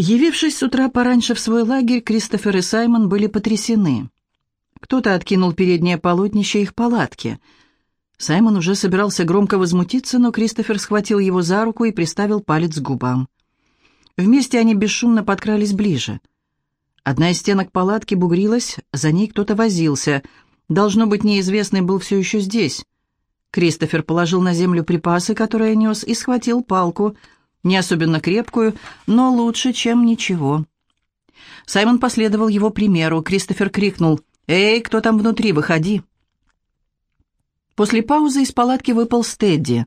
Явившись с утра пораньше в свой лагерь, Кристофер и Саймон были потрясены. Кто-то откинул переднее полотнище их палатки. Саймон уже собирался громко возмутиться, но Кристофер схватил его за руку и приставил палец к губам. Вместе они бесшумно подкрались ближе. Одна из стенок палатки бугрилась, за ней кто-то возился. Должно быть, неизвестный был все еще здесь. Кристофер положил на землю припасы, которые нес, и схватил палку, не особенно крепкую, но лучше, чем ничего. Саймон последовал его примеру. Кристофер крикнул «Эй, кто там внутри, выходи!» После паузы из палатки выпал Стедди.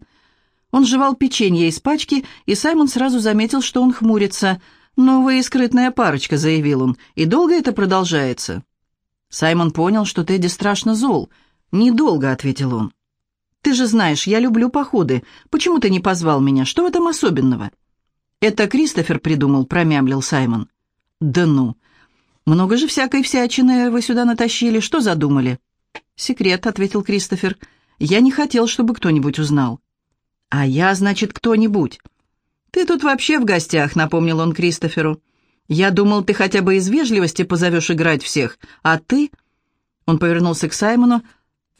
Он жевал печенье из пачки, и Саймон сразу заметил, что он хмурится. «Новая и скрытная парочка», — заявил он, — «и долго это продолжается?» Саймон понял, что Тедди страшно зол. «Недолго», — ответил он. «Ты же знаешь, я люблю походы. Почему ты не позвал меня? Что в этом особенного?» «Это Кристофер придумал», — промямлил Саймон. «Да ну! Много же всякой всячины вы сюда натащили. Что задумали?» «Секрет», — ответил Кристофер. «Я не хотел, чтобы кто-нибудь узнал». «А я, значит, кто-нибудь?» «Ты тут вообще в гостях», — напомнил он Кристоферу. «Я думал, ты хотя бы из вежливости позовешь играть всех, а ты...» Он повернулся к Саймону.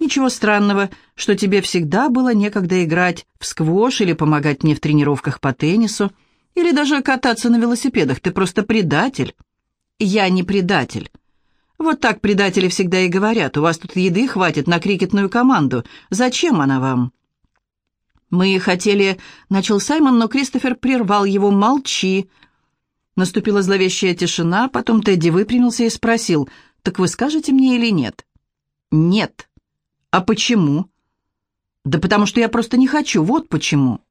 «Ничего странного, что тебе всегда было некогда играть в сквош или помогать мне в тренировках по теннису, или даже кататься на велосипедах. Ты просто предатель». «Я не предатель». «Вот так предатели всегда и говорят. У вас тут еды хватит на крикетную команду. Зачем она вам?» «Мы хотели...» — начал Саймон, но Кристофер прервал его. «Молчи!» Наступила зловещая тишина, потом Тедди выпрямился и спросил, «Так вы скажете мне или нет?» «Нет». «А почему?» «Да потому что я просто не хочу, вот почему».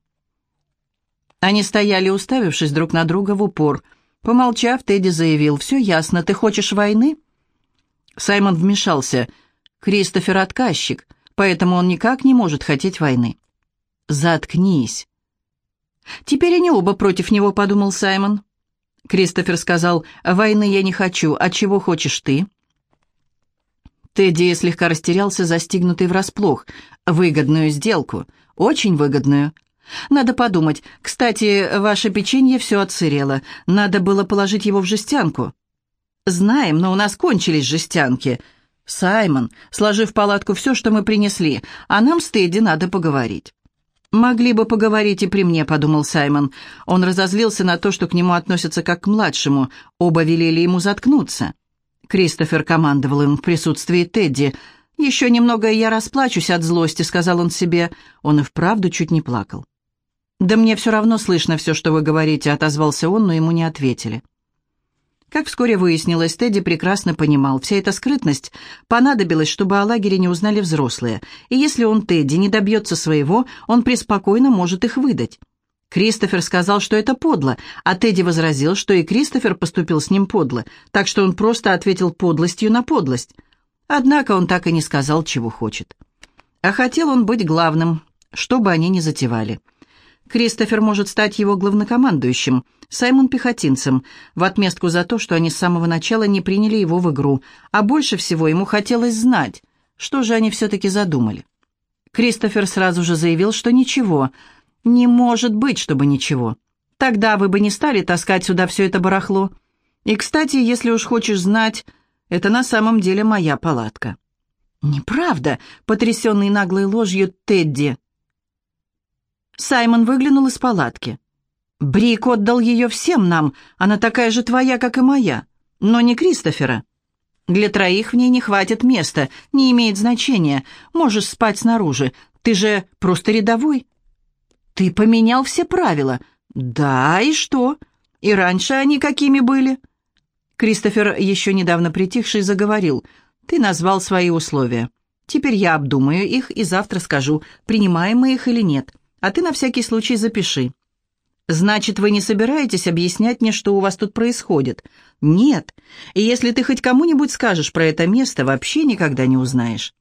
Они стояли, уставившись друг на друга в упор. Помолчав, Тедди заявил, «Все ясно, ты хочешь войны?» Саймон вмешался. «Кристофер — отказчик, поэтому он никак не может хотеть войны». «Заткнись». «Теперь они оба против него», — подумал Саймон. Кристофер сказал, «Войны я не хочу, а чего хочешь ты?» Тедди слегка растерялся, застигнутый врасплох. «Выгодную сделку. Очень выгодную. Надо подумать. Кстати, ваше печенье все отсырело. Надо было положить его в жестянку». «Знаем, но у нас кончились жестянки». «Саймон, сложив в палатку все, что мы принесли, а нам с Тедди надо поговорить». «Могли бы поговорить и при мне», — подумал Саймон. Он разозлился на то, что к нему относятся как к младшему. Оба велели ему заткнуться. Кристофер командовал им в присутствии Тедди. «Еще немного, и я расплачусь от злости», — сказал он себе. Он и вправду чуть не плакал. «Да мне все равно слышно все, что вы говорите», — отозвался он, но ему не ответили. Как вскоре выяснилось, Тедди прекрасно понимал, вся эта скрытность понадобилась, чтобы о лагере не узнали взрослые, и если он, Тедди, не добьется своего, он преспокойно может их выдать. Кристофер сказал, что это подло, а Тедди возразил, что и Кристофер поступил с ним подло, так что он просто ответил подлостью на подлость. Однако он так и не сказал, чего хочет. А хотел он быть главным, что бы они ни затевали. Кристофер может стать его главнокомандующим, Саймон пехотинцем, в отместку за то, что они с самого начала не приняли его в игру, а больше всего ему хотелось знать, что же они все-таки задумали. Кристофер сразу же заявил, что ничего, не может быть, чтобы ничего. Тогда вы бы не стали таскать сюда все это барахло. И, кстати, если уж хочешь знать, это на самом деле моя палатка». «Неправда», — потрясенный наглой ложью Тедди. Саймон выглянул из палатки. «Брик отдал ее всем нам, она такая же твоя, как и моя, но не Кристофера. Для троих в ней не хватит места, не имеет значения, можешь спать снаружи, ты же просто рядовой». «Ты поменял все правила». «Да, и что? И раньше они какими были?» Кристофер, еще недавно притихший, заговорил. «Ты назвал свои условия. Теперь я обдумаю их и завтра скажу, принимаем мы их или нет а ты на всякий случай запиши». «Значит, вы не собираетесь объяснять мне, что у вас тут происходит?» «Нет. И если ты хоть кому-нибудь скажешь про это место, вообще никогда не узнаешь».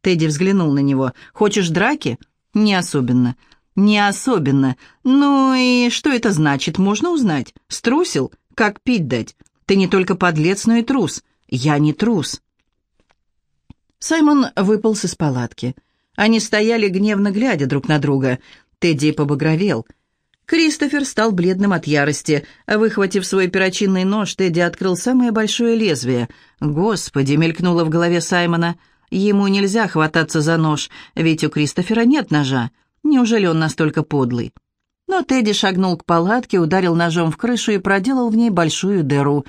Тедди взглянул на него. «Хочешь драки?» «Не особенно». «Не особенно. Ну и что это значит, можно узнать? Струсил? Как пить дать? Ты не только подлец, но и трус. Я не трус». Саймон выполз из палатки. Они стояли, гневно глядя друг на друга. Тедди побагровел. Кристофер стал бледным от ярости. Выхватив свой перочинный нож, Тедди открыл самое большое лезвие. «Господи!» — мелькнуло в голове Саймона. «Ему нельзя хвататься за нож, ведь у Кристофера нет ножа. Неужели он настолько подлый?» Но Тедди шагнул к палатке, ударил ножом в крышу и проделал в ней большую дыру.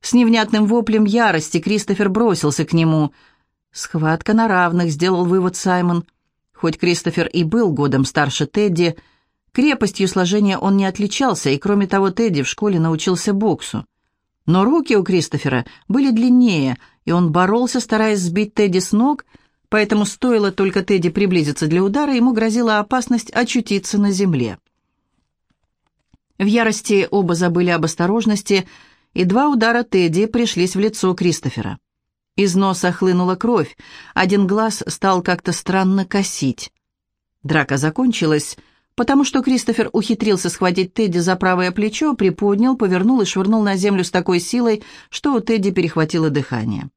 С невнятным воплем ярости Кристофер бросился к нему. «Схватка на равных», — сделал вывод Саймон. Хоть Кристофер и был годом старше Тедди, крепостью сложения он не отличался, и кроме того Тедди в школе научился боксу. Но руки у Кристофера были длиннее, и он боролся, стараясь сбить Тедди с ног, поэтому стоило только Тедди приблизиться для удара, ему грозила опасность очутиться на земле. В ярости оба забыли об осторожности, и два удара Тедди пришлись в лицо Кристофера. Из носа хлынула кровь, один глаз стал как-то странно косить. Драка закончилась, потому что Кристофер ухитрился схватить Тедди за правое плечо, приподнял, повернул и швырнул на землю с такой силой, что у Тедди перехватило дыхание.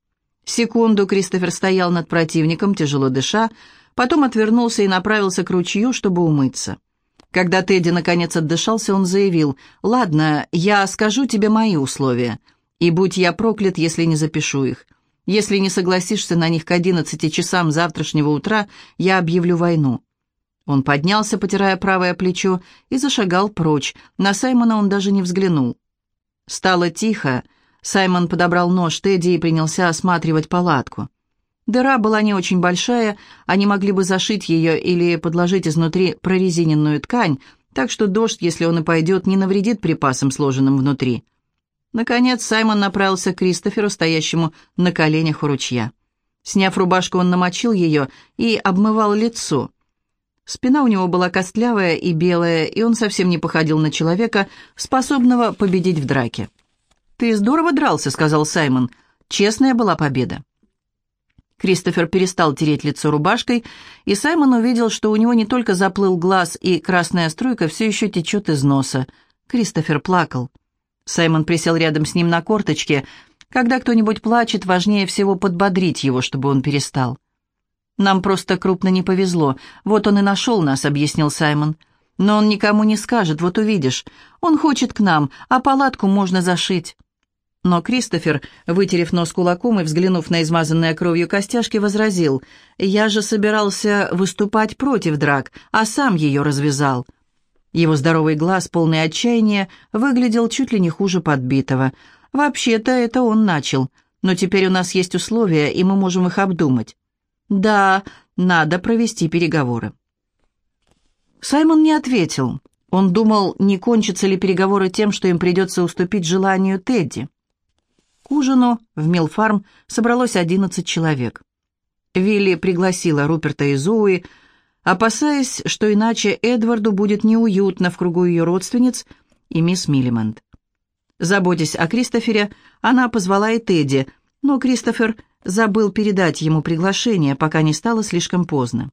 Секунду Кристофер стоял над противником, тяжело дыша, потом отвернулся и направился к ручью, чтобы умыться. Когда Тедди наконец отдышался, он заявил, «Ладно, я скажу тебе мои условия, и будь я проклят, если не запишу их. Если не согласишься на них к одиннадцати часам завтрашнего утра, я объявлю войну». Он поднялся, потирая правое плечо, и зашагал прочь. На Саймона он даже не взглянул. Стало тихо. Саймон подобрал нож Тедди и принялся осматривать палатку. Дыра была не очень большая, они могли бы зашить ее или подложить изнутри прорезиненную ткань, так что дождь, если он и пойдет, не навредит припасам, сложенным внутри. Наконец Саймон направился к Кристоферу, стоящему на коленях у ручья. Сняв рубашку, он намочил ее и обмывал лицо. Спина у него была костлявая и белая, и он совсем не походил на человека, способного победить в драке. «Ты здорово дрался», — сказал Саймон. «Честная была победа». Кристофер перестал тереть лицо рубашкой, и Саймон увидел, что у него не только заплыл глаз, и красная струйка все еще течет из носа. Кристофер плакал. Саймон присел рядом с ним на корточке. Когда кто-нибудь плачет, важнее всего подбодрить его, чтобы он перестал. «Нам просто крупно не повезло. Вот он и нашел нас», — объяснил Саймон. «Но он никому не скажет, вот увидишь. Он хочет к нам, а палатку можно зашить». Но Кристофер, вытерев нос кулаком и взглянув на измазанные кровью костяшки, возразил, «Я же собирался выступать против драк, а сам ее развязал». Его здоровый глаз, полный отчаяния, выглядел чуть ли не хуже подбитого. «Вообще-то это он начал, но теперь у нас есть условия, и мы можем их обдумать». «Да, надо провести переговоры». Саймон не ответил. Он думал, не кончатся ли переговоры тем, что им придется уступить желанию Тедди. К ужину в Милфарм собралось одиннадцать человек. Вилли пригласила Руперта и Зоуи, опасаясь, что иначе Эдварду будет неуютно в кругу ее родственниц и мисс Миллимонт. Заботясь о Кристофере, она позвала и Тедди, но Кристофер забыл передать ему приглашение, пока не стало слишком поздно.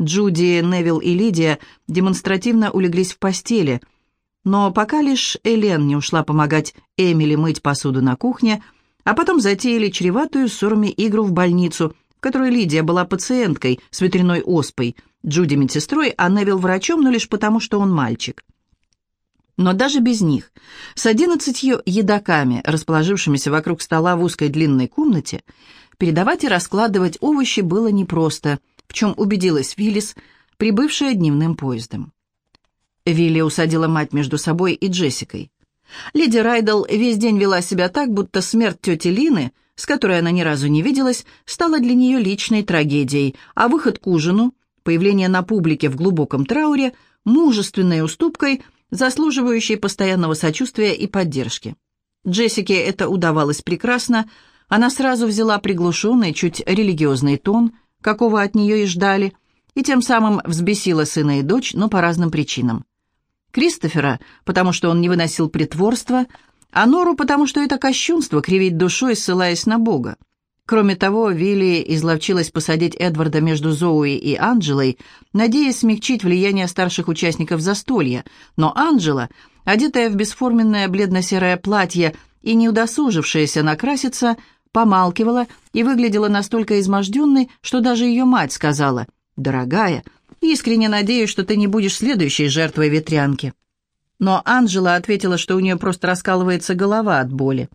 Джуди, Невил и Лидия демонстративно улеглись в постели – но пока лишь Элен не ушла помогать Эмили мыть посуду на кухне, а потом затеяли чреватую ссорами игру в больницу, в которой Лидия была пациенткой с ветряной оспой, Джуди медсестрой, а Невил врачом, но лишь потому, что он мальчик. Но даже без них, с одиннадцатью едоками, расположившимися вокруг стола в узкой длинной комнате, передавать и раскладывать овощи было непросто, в чем убедилась Виллис, прибывшая дневным поездом. Вилли усадила мать между собой и Джессикой. Леди Райдл весь день вела себя так, будто смерть тети Лины, с которой она ни разу не виделась, стала для нее личной трагедией, а выход к ужину, появление на публике в глубоком трауре, мужественной уступкой, заслуживающей постоянного сочувствия и поддержки. Джессике это удавалось прекрасно, она сразу взяла приглушенный, чуть религиозный тон, какого от нее и ждали, и тем самым взбесила сына и дочь, но по разным причинам. Кристофера, потому что он не выносил притворства, а Нору, потому что это кощунство кривить душой, ссылаясь на Бога. Кроме того, Вилли изловчилась посадить Эдварда между Зоуи и Анджелой, надеясь смягчить влияние старших участников застолья, но Анджела, одетая в бесформенное бледно-серое платье и не удосужившаяся накраситься, помалкивала и выглядела настолько изможденной, что даже ее мать сказала, «Дорогая, Искренне надеюсь, что ты не будешь следующей жертвой ветрянки». но Анжела ответила, что у нее просто раскалывается голова от боли.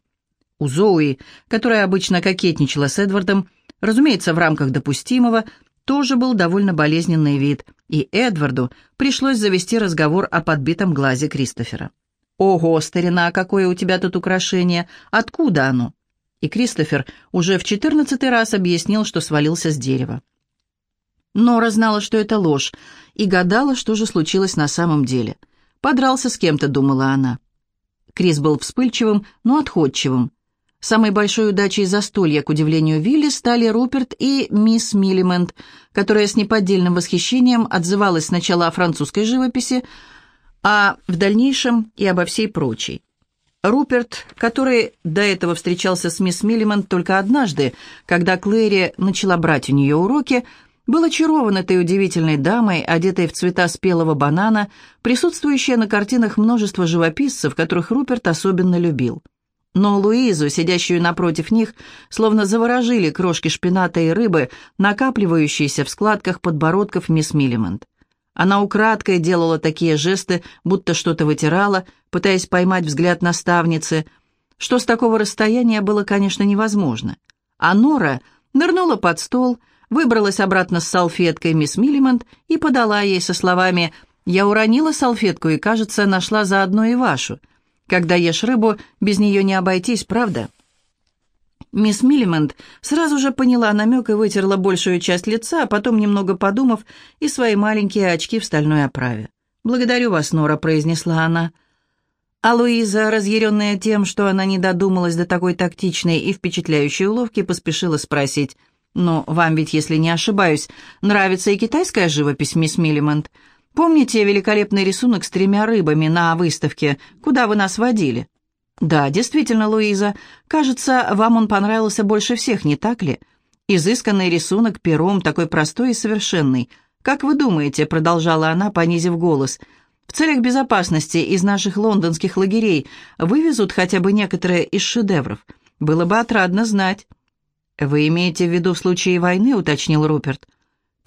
У Зоуи, которая обычно кокетничала с Эдвардом, разумеется, в рамках допустимого, тоже был довольно болезненный вид, и Эдварду пришлось завести разговор о подбитом глазе Кристофера. «Ого, старина, какое у тебя тут украшение! Откуда оно?» И Кристофер уже в четырнадцатый раз объяснил, что свалился с дерева. Нора знала, что это ложь, и гадала, что же случилось на самом деле. Подрался с кем-то, думала она. Крис был вспыльчивым, но отходчивым. Самой большой удачей застолья, к удивлению Вилли, стали Руперт и мисс Миллимент, которая с неподдельным восхищением отзывалась сначала о французской живописи, а в дальнейшем и обо всей прочей. Руперт, который до этого встречался с мисс Миллимент только однажды, когда Клэри начала брать у нее уроки, был очарован этой удивительной дамой, одетой в цвета спелого банана, присутствующей на картинах множество живописцев, которых Руперт особенно любил. Но Луизу, сидящую напротив них, словно заворожили крошки шпината и рыбы, накапливающиеся в складках подбородков мисс Миллимент. Она украдкой делала такие жесты, будто что-то вытирала, пытаясь поймать взгляд наставницы, что с такого расстояния было, конечно, невозможно. А Нора нырнула под стол, выбралась обратно с салфеткой мисс Миллимент и подала ей со словами «Я уронила салфетку и, кажется, нашла заодно и вашу». Когда ешь рыбу, без нее не обойтись, правда?» Мисс Миллимент сразу же поняла намек и вытерла большую часть лица, а потом, немного подумав, и свои маленькие очки в стальной оправе. «Благодарю вас, Нора», — произнесла она. А Луиза, разъяренная тем, что она не додумалась до такой тактичной и впечатляющей уловки, поспешила спросить. «Но вам ведь, если не ошибаюсь, нравится и китайская живопись, мисс Миллимент?» Помните великолепный рисунок с тремя рыбами на выставке, куда вы нас водили?» «Да, действительно, Луиза. Кажется, вам он понравился больше всех, не так ли? Изысканный рисунок пером, такой простой и совершенный. Как вы думаете?» — продолжала она, понизив голос. «В целях безопасности из наших лондонских лагерей вывезут хотя бы некоторые из шедевров. Было бы отрадно знать». «Вы имеете в виду в войны?» — уточнил Руперт.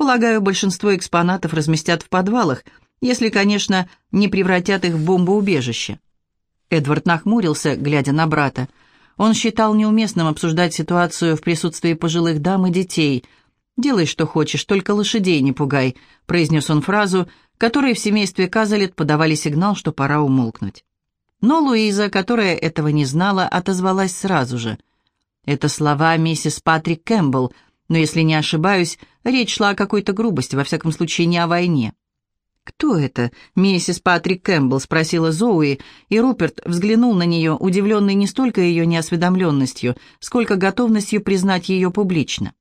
Полагаю, большинство экспонатов разместят в подвалах, если, конечно, не превратят их в бомбоубежище. Эдвард нахмурился, глядя на брата. Он считал неуместным обсуждать ситуацию в присутствии пожилых дам и детей. «Делай, что хочешь, только лошадей не пугай», — произнес он фразу, которой в семействе Казалет подавали сигнал, что пора умолкнуть. Но Луиза, которая этого не знала, отозвалась сразу же. «Это слова миссис Патрик Кэмпбелл», но, если не ошибаюсь, речь шла о какой-то грубости, во всяком случае, не о войне. «Кто это?» — миссис Патрик Кэмпбелл спросила Зоуи, и Руперт взглянул на нее, удивленный не столько ее неосведомленностью, сколько готовностью признать ее публично.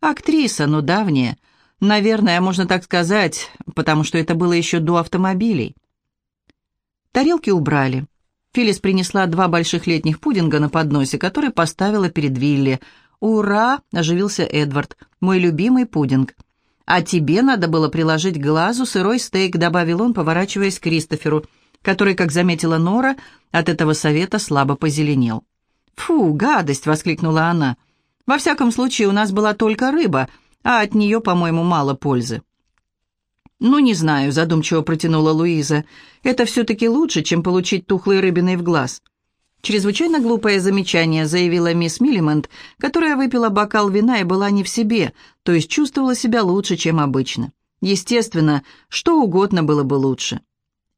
«Актриса, но давняя. Наверное, можно так сказать, потому что это было еще до автомобилей». Тарелки убрали. Филлис принесла два больших летних пудинга на подносе, который поставила перед Вилли — «Ура!» — оживился Эдвард. «Мой любимый пудинг». «А тебе надо было приложить глазу сырой стейк», — добавил он, поворачиваясь к Кристоферу, который, как заметила Нора, от этого совета слабо позеленел. «Фу, гадость!» — воскликнула она. «Во всяком случае, у нас была только рыба, а от нее, по-моему, мало пользы». «Ну, не знаю», — задумчиво протянула Луиза. «Это все-таки лучше, чем получить тухлый рыбиной в глаз». «Чрезвычайно глупое замечание», — заявила мисс Миллимент, которая выпила бокал вина и была не в себе, то есть чувствовала себя лучше, чем обычно. Естественно, что угодно было бы лучше.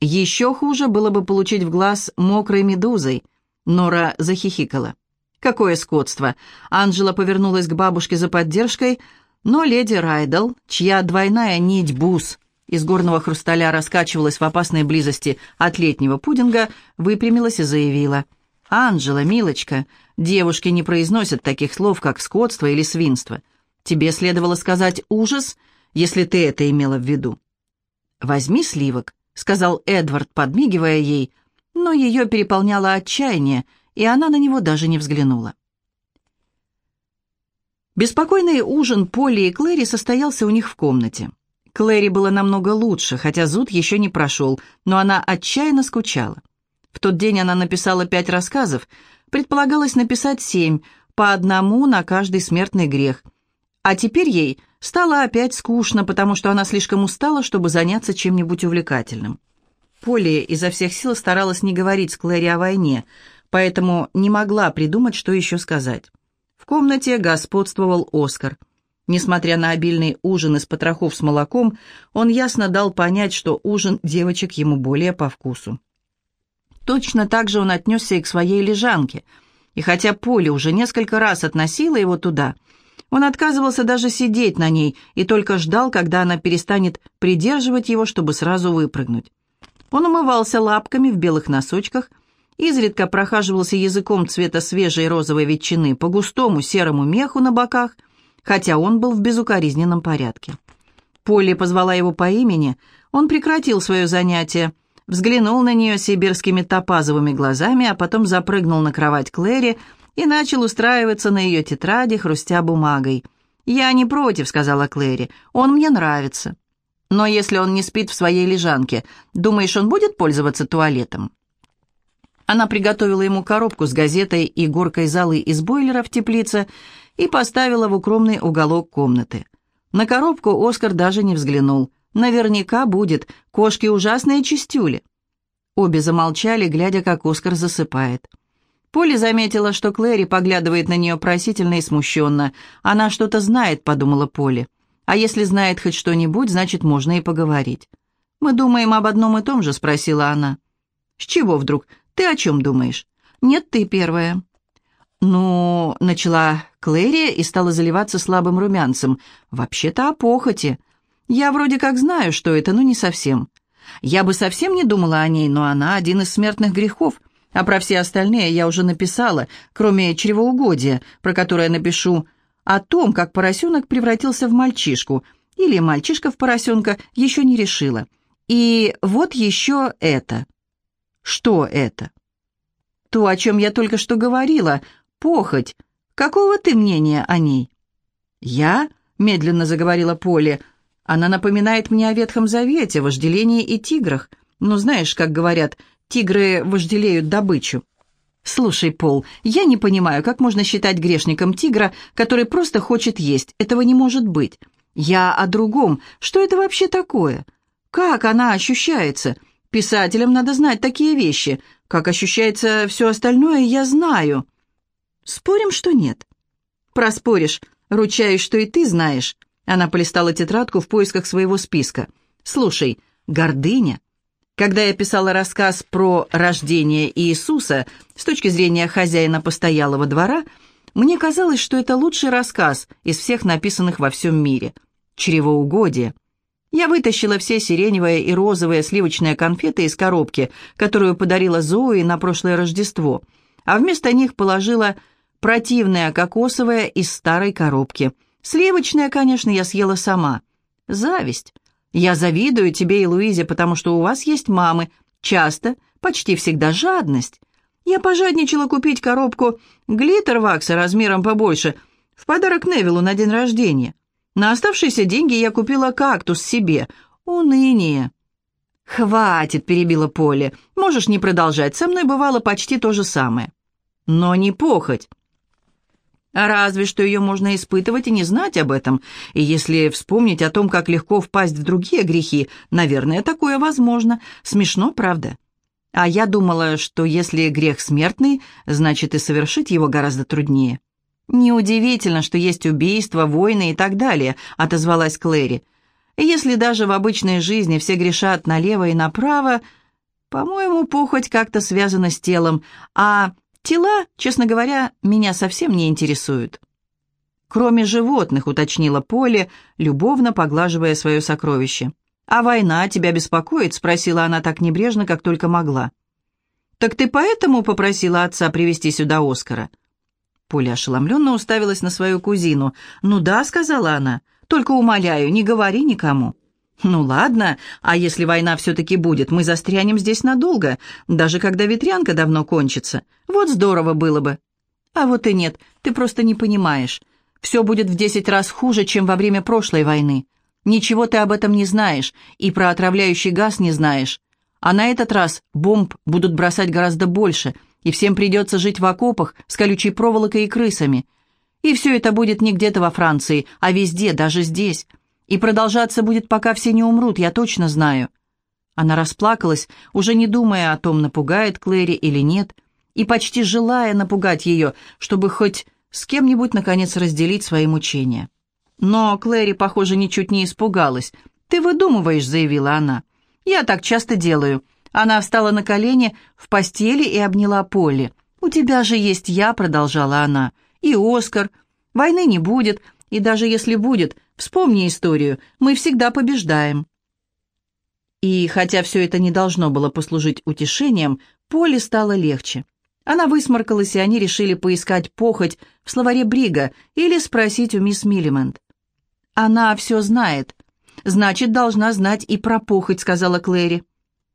Еще хуже было бы получить в глаз мокрой медузой. Нора захихикала. «Какое скотство!» Анжела повернулась к бабушке за поддержкой, но леди Райдл, чья двойная нить бус из горного хрусталя раскачивалась в опасной близости от летнего пудинга, выпрямилась и заявила — «Анжела, милочка, девушки не произносят таких слов, как скотство или свинство. Тебе следовало сказать «ужас», если ты это имела в виду». «Возьми сливок», — сказал Эдвард, подмигивая ей, но ее переполняло отчаяние, и она на него даже не взглянула. Беспокойный ужин Полли и Клэри состоялся у них в комнате. Клэри было намного лучше, хотя зуд еще не прошел, но она отчаянно скучала. В тот день она написала пять рассказов, предполагалось написать семь, по одному на каждый смертный грех. А теперь ей стало опять скучно, потому что она слишком устала, чтобы заняться чем-нибудь увлекательным. Полли изо всех сил старалась не говорить с Клэри о войне, поэтому не могла придумать, что еще сказать. В комнате господствовал Оскар. Несмотря на обильный ужин из потрохов с молоком, он ясно дал понять, что ужин девочек ему более по вкусу. Точно так же он отнесся и к своей лежанке. И хотя Поле уже несколько раз относила его туда, он отказывался даже сидеть на ней и только ждал, когда она перестанет придерживать его, чтобы сразу выпрыгнуть. Он умывался лапками в белых носочках, изредка прохаживался языком цвета свежей розовой ветчины по густому серому меху на боках, хотя он был в безукоризненном порядке. Полли позвала его по имени, он прекратил свое занятие, взглянул на нее сибирскими топазовыми глазами, а потом запрыгнул на кровать Клэри и начал устраиваться на ее тетради, хрустя бумагой. «Я не против», — сказала Клэри, — «он мне нравится». «Но если он не спит в своей лежанке, думаешь, он будет пользоваться туалетом?» Она приготовила ему коробку с газетой и горкой золы из бойлера в теплице и поставила в укромный уголок комнаты. На коробку Оскар даже не взглянул. Наверняка будет. Кошки ужасные чистюли. Обе замолчали, глядя, как Оскар засыпает. Полли заметила, что Клэри поглядывает на нее просительно и смущенно. «Она что-то знает», — подумала Полли. «А если знает хоть что-нибудь, значит, можно и поговорить». «Мы думаем об одном и том же?» — спросила она. «С чего вдруг? Ты о чем думаешь?» «Нет, ты первая». «Ну...» — начала Клэри и стала заливаться слабым румянцем. «Вообще-то о похоти. Я вроде как знаю, что это, но не совсем. Я бы совсем не думала о ней, но она один из смертных грехов, а про все остальные я уже написала, кроме чревоугодия, про которое напишу о том, как поросенок превратился в мальчишку, или мальчишка в поросенка, еще не решила. И вот еще это. Что это? То, о чем я только что говорила, похоть. Какого ты мнения о ней? Я, медленно заговорила Поле, она напоминает мне о Ветхом Завете, вожделении и тиграх. Ну, знаешь, как говорят, тигры вожделеют добычу. «Слушай, Пол, я не понимаю, как можно считать грешником тигра, который просто хочет есть. Этого не может быть. Я о другом. Что это вообще такое? Как она ощущается? Писателям надо знать такие вещи. Как ощущается все остальное, я знаю». «Спорим, что нет?» «Проспоришь. Ручаюсь, что и ты знаешь. Она полистала тетрадку в поисках своего списка. «Слушай, гордыня. Когда я писала рассказ про рождение Иисуса с точки зрения хозяина постоялого двора, мне казалось, что это лучший рассказ из всех написанных во всем мире. Чревоугодие. Я вытащила все сиреневые и розовые сливочные конфеты из коробки, которую подарила Зои на прошлое Рождество, а вместо них положила противное кокосовое из старой коробки – Сливочное, конечно, я съела сама. Зависть. Я завидую тебе и Луизе, потому что у вас есть мамы. Часто, почти всегда жадность. Я пожадничала купить коробку глиттервакса размером побольше в подарок Невилу на день рождения. На оставшиеся деньги я купила кактус себе. Уныние. «Хватит», — перебила Поле. «Можешь не продолжать. Со мной бывало почти то же самое». «Но не похоть. А разве что ее можно испытывать и не знать об этом. И если вспомнить о том, как легко впасть в другие грехи, наверное, такое возможно. Смешно, правда? А я думала, что если грех смертный, значит и совершить его гораздо труднее. «Неудивительно, что есть убийства, войны и так далее», — отозвалась Клэри. «Если даже в обычной жизни все грешат налево и направо, по-моему, похоть как-то связана с телом, а Тела, честно говоря, меня совсем не интересуют. Кроме животных, уточнила Поле, любовно поглаживая свое сокровище. «А война тебя беспокоит?» — спросила она так небрежно, как только могла. «Так ты поэтому попросила отца привести сюда Оскара?» Поля ошеломленно уставилась на свою кузину. «Ну да», — сказала она, — «только умоляю, не говори никому». «Ну ладно, а если война все-таки будет, мы застрянем здесь надолго, даже когда ветрянка давно кончится. Вот здорово было бы». «А вот и нет, ты просто не понимаешь. Все будет в десять раз хуже, чем во время прошлой войны. Ничего ты об этом не знаешь, и про отравляющий газ не знаешь. А на этот раз бомб будут бросать гораздо больше, и всем придется жить в окопах с колючей проволокой и крысами. И все это будет не где-то во Франции, а везде, даже здесь». И продолжаться будет, пока все не умрут, я точно знаю». Она расплакалась, уже не думая о том, напугает Клэри или нет, и почти желая напугать ее, чтобы хоть с кем-нибудь, наконец, разделить свои мучения. Но Клэри, похоже, ничуть не испугалась. «Ты выдумываешь», — заявила она. «Я так часто делаю». Она встала на колени в постели и обняла Полли. «У тебя же есть я», — продолжала она, — «и Оскар. Войны не будет, и даже если будет, вспомни историю, мы всегда побеждаем». И хотя все это не должно было послужить утешением, Поле стало легче. Она высморкалась, и они решили поискать похоть в словаре Брига или спросить у мисс Миллимент. «Она все знает. Значит, должна знать и про похоть», — сказала Клэри.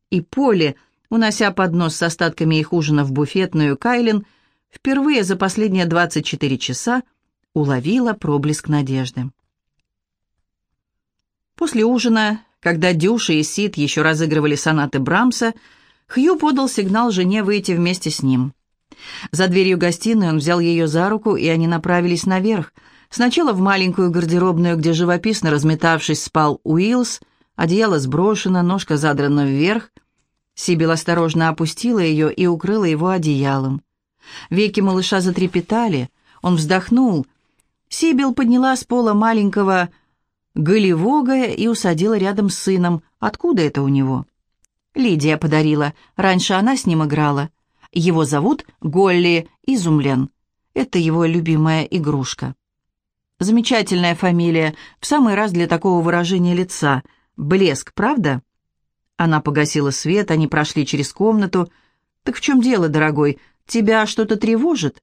И Поле, унося поднос с остатками их ужина в буфетную Кайлин, впервые за последние 24 часа уловила проблеск надежды. После ужина когда Дюша и Сид еще разыгрывали сонаты Брамса, Хью подал сигнал жене выйти вместе с ним. За дверью гостиной он взял ее за руку, и они направились наверх. Сначала в маленькую гардеробную, где живописно разметавшись спал Уиллс, одеяло сброшено, ножка задрана вверх. Сибил осторожно опустила ее и укрыла его одеялом. Веки малыша затрепетали, он вздохнул. Сибил подняла с пола маленького голевогая и усадила рядом с сыном. Откуда это у него? Лидия подарила. Раньше она с ним играла. Его зовут Голли Изумлен. Это его любимая игрушка. Замечательная фамилия, в самый раз для такого выражения лица. Блеск, правда? Она погасила свет, они прошли через комнату. «Так в чем дело, дорогой? Тебя что-то тревожит?»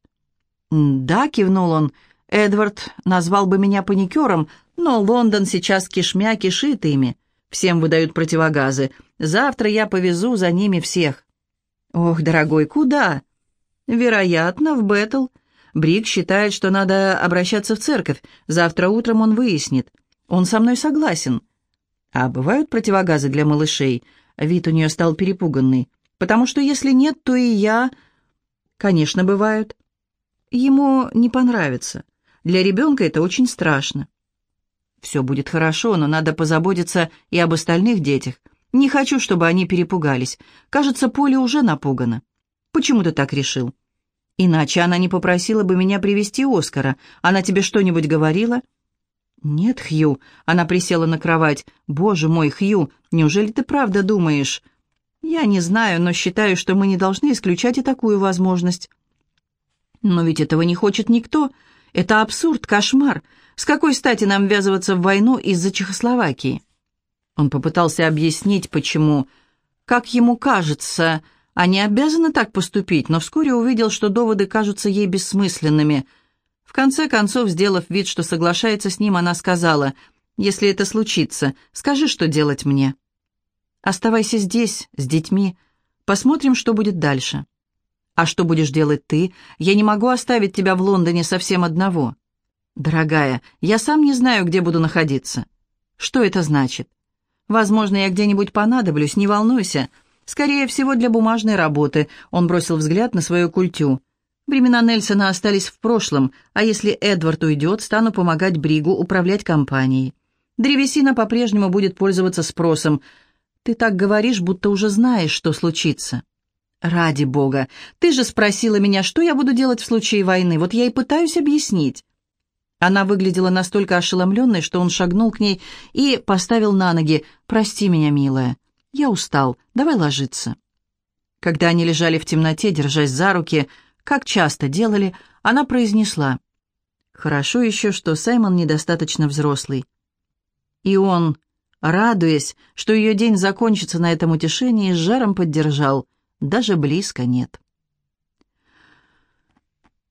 «Да», — кивнул он, — Эдвард назвал бы меня паникером, но Лондон сейчас кишмя кишит ими. Всем выдают противогазы. Завтра я повезу за ними всех. Ох, дорогой, куда? Вероятно, в Беттл. Брик считает, что надо обращаться в церковь. Завтра утром он выяснит. Он со мной согласен. А бывают противогазы для малышей? Вид у нее стал перепуганный. Потому что если нет, то и я... Конечно, бывают. Ему не понравится. Для ребенка это очень страшно. Все будет хорошо, но надо позаботиться и об остальных детях. Не хочу, чтобы они перепугались. Кажется, Поле уже напугана. Почему ты так решил? Иначе она не попросила бы меня привести Оскара. Она тебе что-нибудь говорила? Нет, Хью. Она присела на кровать. Боже мой, Хью, неужели ты правда думаешь? Я не знаю, но считаю, что мы не должны исключать и такую возможность. Но ведь этого не хочет никто. Это абсурд, кошмар. С какой стати нам ввязываться в войну из-за Чехословакии? Он попытался объяснить, почему. Как ему кажется, они обязаны так поступить, но вскоре увидел, что доводы кажутся ей бессмысленными. В конце концов, сделав вид, что соглашается с ним, она сказала, «Если это случится, скажи, что делать мне». «Оставайся здесь, с детьми. Посмотрим, что будет дальше». «А что будешь делать ты? Я не могу оставить тебя в Лондоне совсем одного». «Дорогая, я сам не знаю, где буду находиться». «Что это значит?» «Возможно, я где-нибудь понадоблюсь, не волнуйся. Скорее всего, для бумажной работы». Он бросил взгляд на свою культю. «Времена Нельсона остались в прошлом, а если Эдвард уйдет, стану помогать Бригу управлять компанией. Древесина по-прежнему будет пользоваться спросом. Ты так говоришь, будто уже знаешь, что случится». «Ради бога! Ты же спросила меня, что я буду делать в случае войны. Вот я и пытаюсь объяснить». Она выглядела настолько ошеломленной, что он шагнул к ней и поставил на ноги. «Прости меня, милая. Я устал. Давай ложиться». Когда они лежали в темноте, держась за руки, как часто делали, она произнесла. «Хорошо еще, что Саймон недостаточно взрослый». И он, радуясь, что ее день закончится на этом утешении, с жаром поддержал – даже близко нет.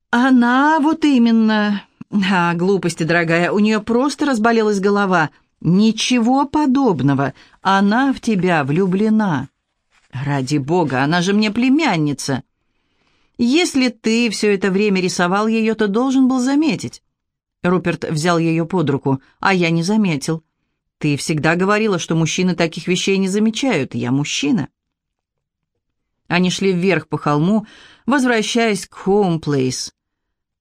«Она вот именно...» «А, глупости, дорогая, у нее просто разболелась голова. Ничего подобного. Она в тебя влюблена». «Ради бога, она же мне племянница». «Если ты все это время рисовал ее, то должен был заметить». Руперт взял ее под руку, а я не заметил. «Ты всегда говорила, что мужчины таких вещей не замечают. Я мужчина». Они шли вверх по холму, возвращаясь к Хоум-Плейс.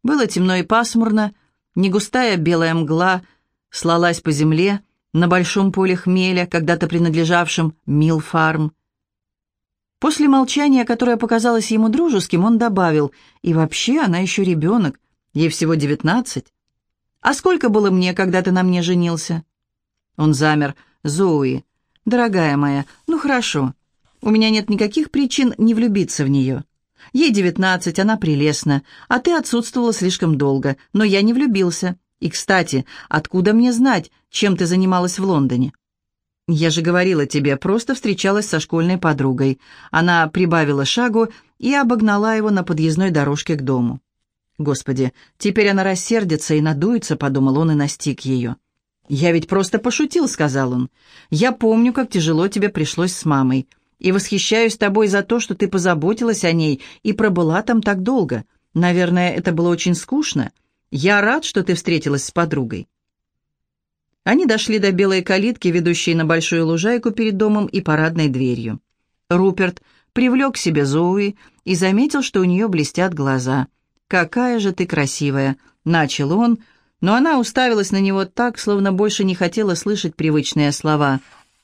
Было темно и пасмурно, негустая белая мгла слалась по земле, на большом поле хмеля, когда-то принадлежавшем Милфарм. После молчания, которое показалось ему дружеским, он добавил, «И вообще она еще ребенок, ей всего девятнадцать. А сколько было мне, когда ты на мне женился?» Он замер. «Зоуи, дорогая моя, ну хорошо. У меня нет никаких причин не влюбиться в нее. Ей девятнадцать, она прелестна, а ты отсутствовала слишком долго, но я не влюбился. И, кстати, откуда мне знать, чем ты занималась в Лондоне?» «Я же говорила тебе, просто встречалась со школьной подругой». Она прибавила шагу и обогнала его на подъездной дорожке к дому. «Господи, теперь она рассердится и надуется», — подумал он и настиг ее. «Я ведь просто пошутил», — сказал он. «Я помню, как тяжело тебе пришлось с мамой, и восхищаюсь тобой за то, что ты позаботилась о ней и пробыла там так долго. Наверное, это было очень скучно. Я рад, что ты встретилась с подругой». Они дошли до белой калитки, ведущей на большую лужайку перед домом и парадной дверью. Руперт привлек к себе Зоуи и заметил, что у нее блестят глаза. «Какая же ты красивая!» — начал он, но она уставилась на него так, словно больше не хотела слышать привычные слова.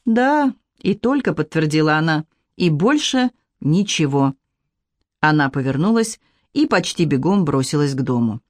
«Да, и только», — подтвердила она, — «и больше ничего». Она повернулась и почти бегом бросилась к дому.